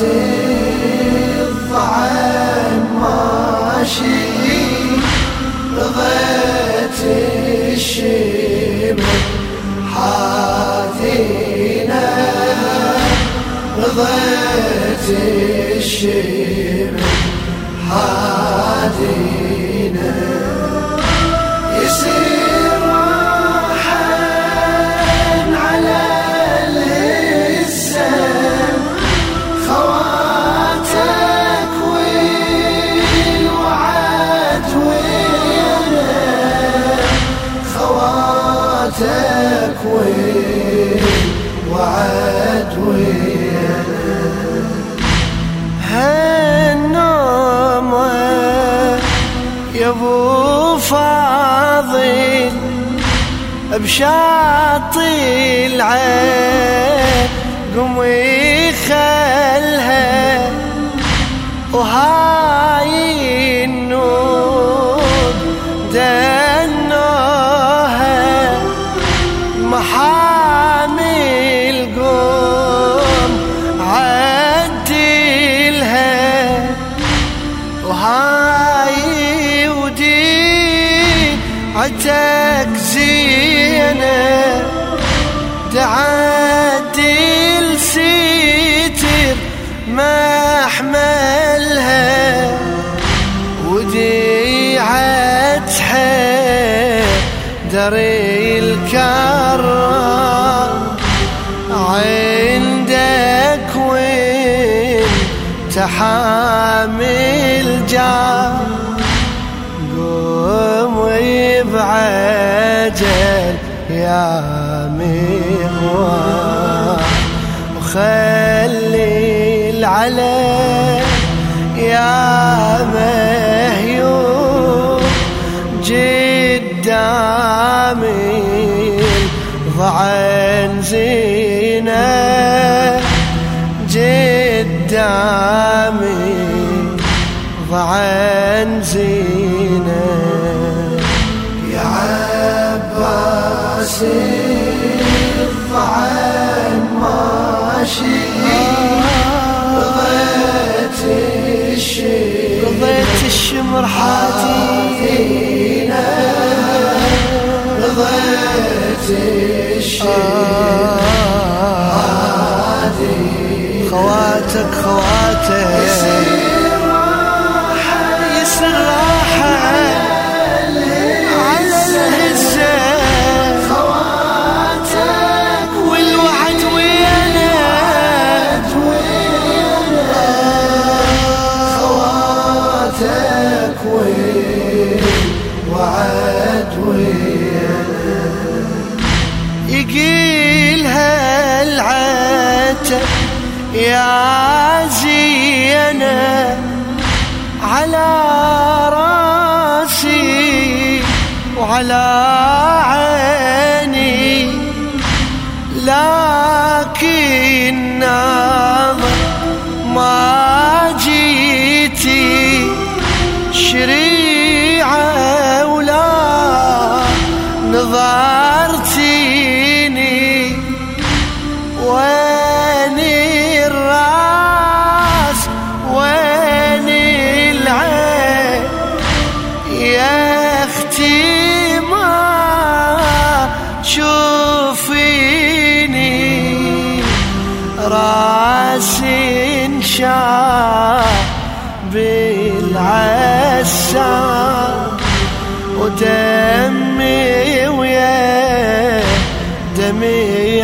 عباس الضعن ماشي رضيت الشمر حاذينا رضيت الشمر بشاطي العين قومي خلها. وهاي عتك زينة تعدل ستر محملها ودي عتحي دري الكرام عندك وين تحامل جار. بعجل يا مغوار وخلي العلم يا مهيوب قدامي ضعن زينة. قدامي ضعن زينة. ماشي رضيت الشمر رضيت الشمر حاتينا رضيت الشمر خواتك خواتك. وعلى عيني لكن ناظر ما جيتي شريعة ولا نظرتيني. وين الراس؟ وين العين؟ يا أختي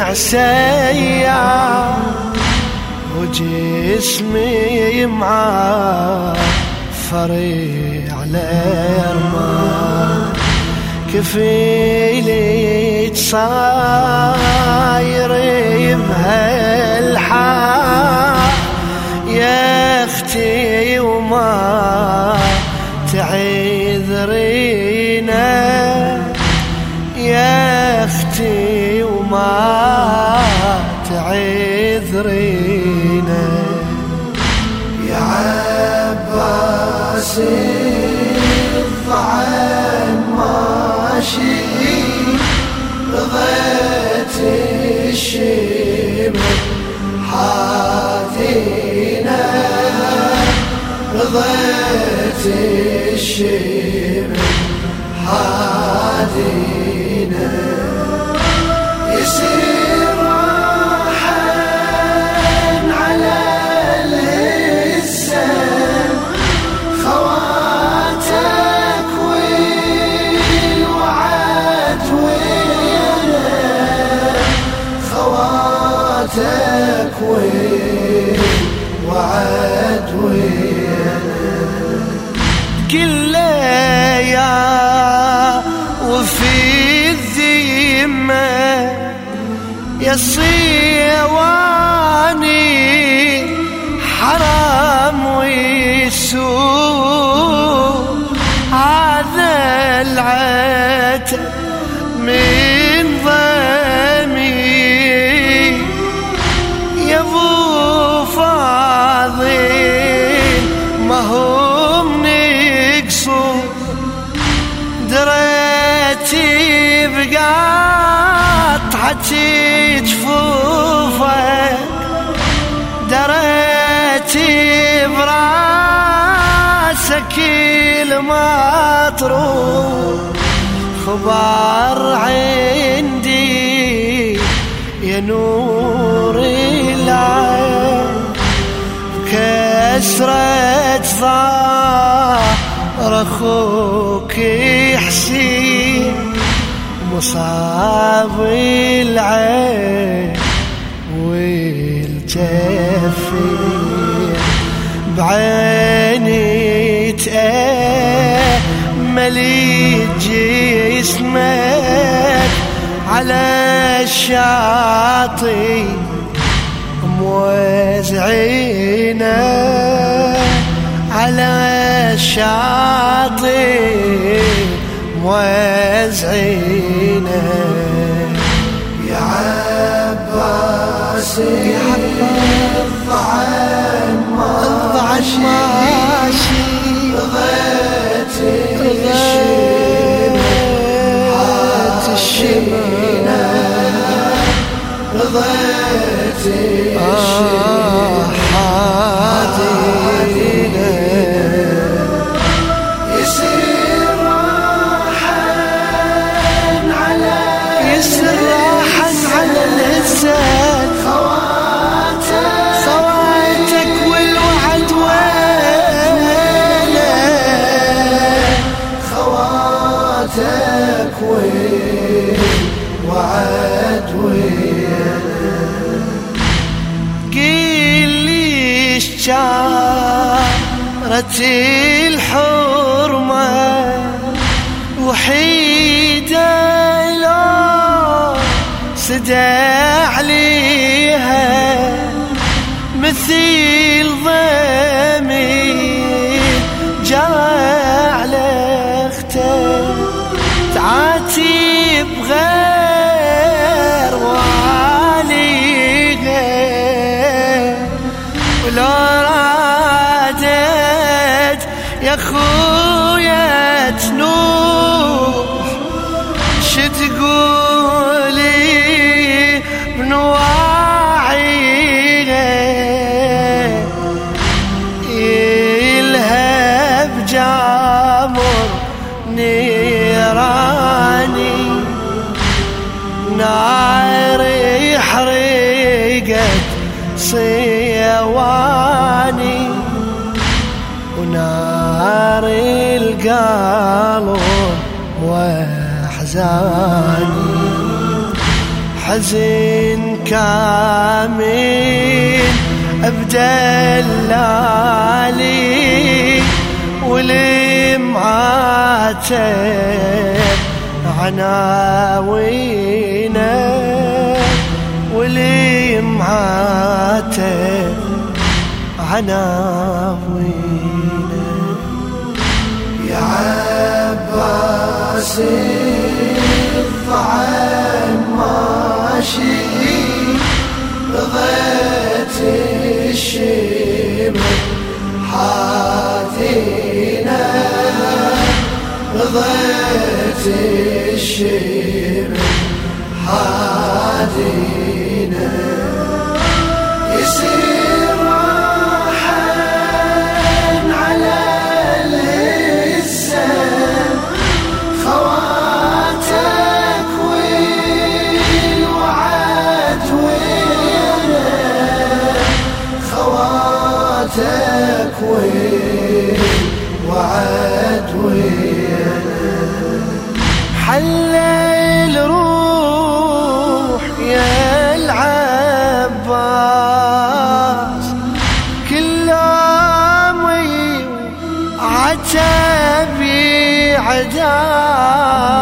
عسيا وجسمي معاه فري على رمال كفيلي صاير بهالحال يا أختي وما تعذرينا. تعذرينا يا عباس خواتك والوعد ويانا كل يا وفي الذمة صيواني حرام ويسوء. هذا العتب المطروح خبر عندي يا نور العين. كسرة ظهر أخوك حسين مصاب العين والجفين. بعيني تأمل جسمك على الشاطئ موزعينا على الشاطئ موزعينا يا عباس يا عباس الضعن ضعش see نار حرقت صيواني ونار القلب وأحزاني. حزن كامل ابدلالي ولمعاتب عناوينا ولمعاتب عناوينا يا عباس الضعن ماشي رضيت الشمر حادينا رضيت الشمر حادينا شكوي وعدوي حل الروح يا العباس. كلامي عتبي عداس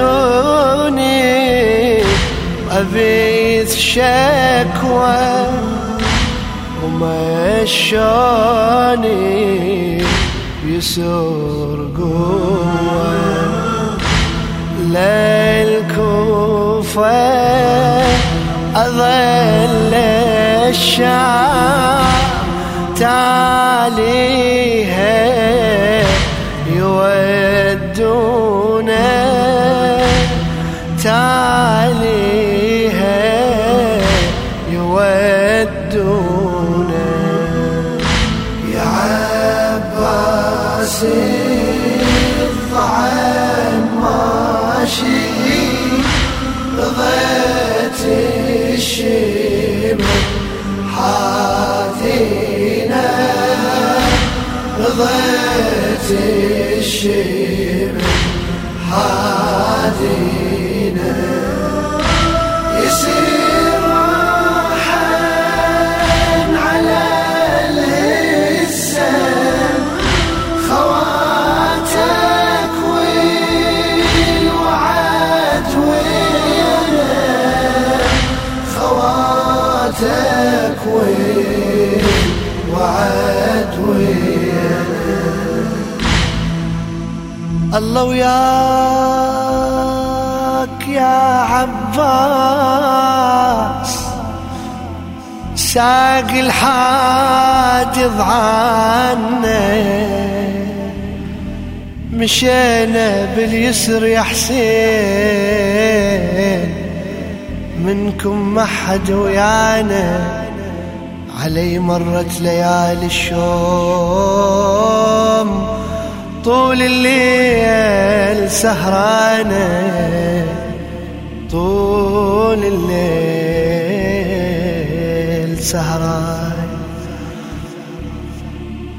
علمتوني أبيث شكوى ومشاني يسر قوة. للكوفة أظل الشام تاليها رضيت الشمر الله وياك يا عباس. ساق الحادث عنا مشينا باليسر يا حسين. منكم ما حد ويانا. علي مرت ليالي الشوم طول الليل سهرانة. طول الليل سهران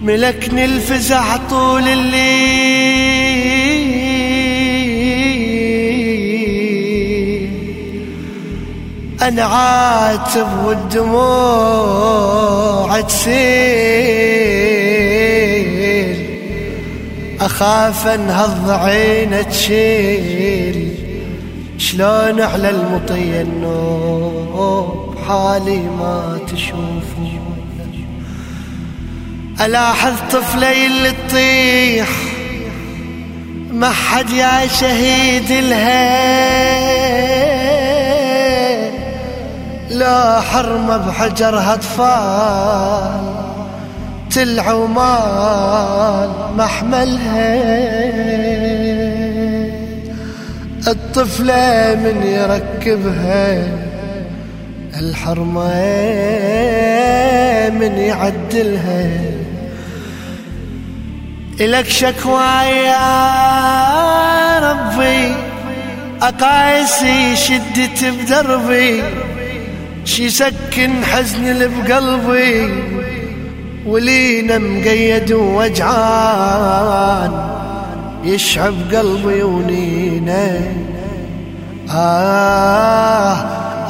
ملكني الفزع طول الليل. أنا عاتب والدموع تسيل. أخاف انهض عينة تشيل شلون على المطية النوم حالي ما تشوفه؟ ألاحظ طفلي اللي تطيح ما حد يا شهيد الهي لا حرمة بحجرها أطفال. تلعو مال محملها الطفلة من يركبها الحرمة من يعدلها. إلك شكوى يا ربي أقايسي شدت بدربي شي سكن حزن اللي بقلبي. ولينا مقيد ووجعان يشعب قلبي ونينا آه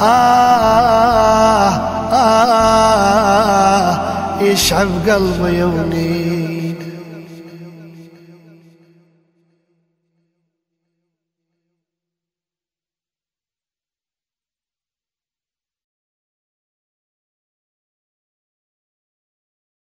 آه آه, آه يشعب قلبي ونينا